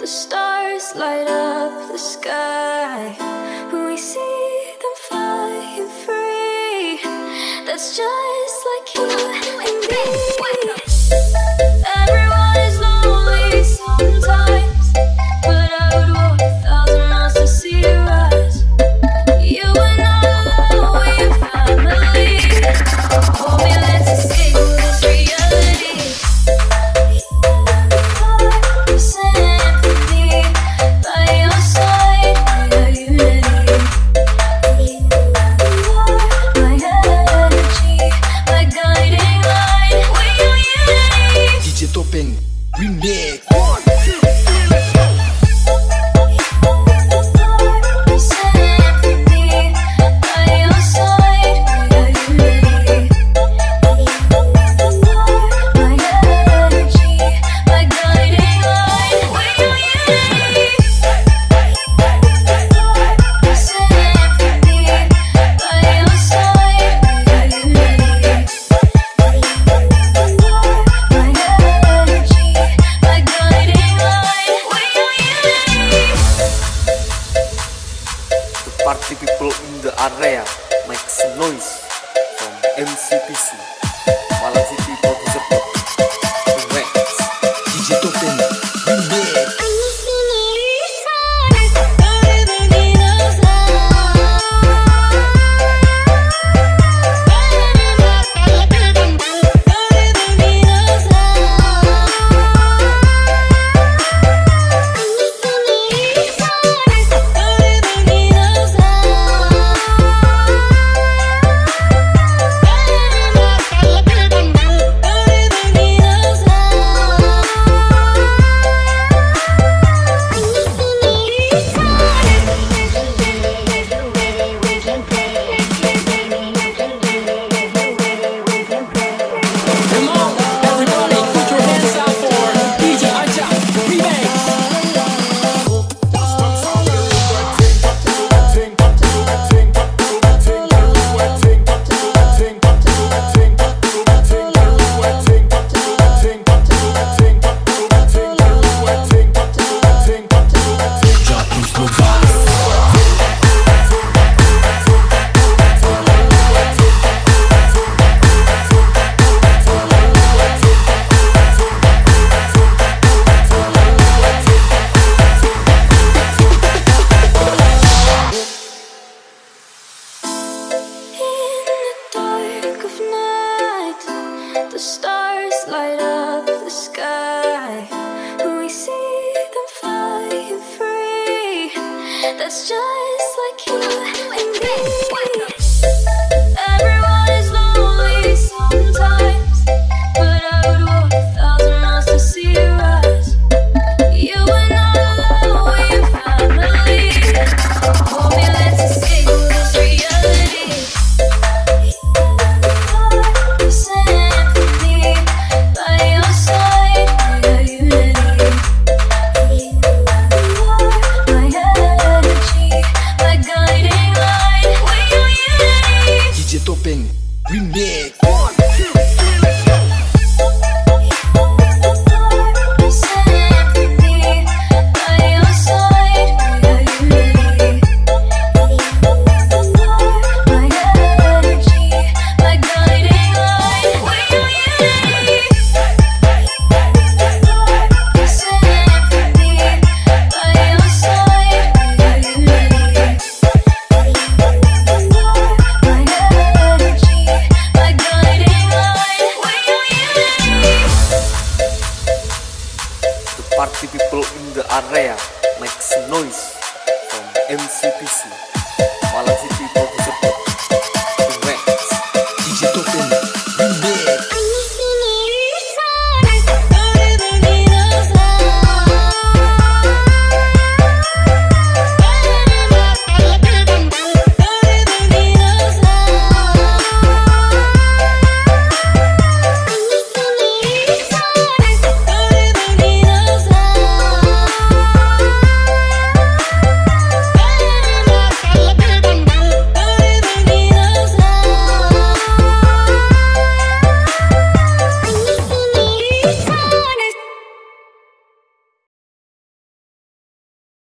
the stars light up the sky. We see them flying free. That's just DJ Topen Remix. Makes noise from MCPC. that's just like you. Remix. party people in the area makes noise from MCPC Malang